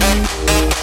Ya.